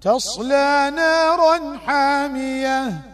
تصلى نارا حامية.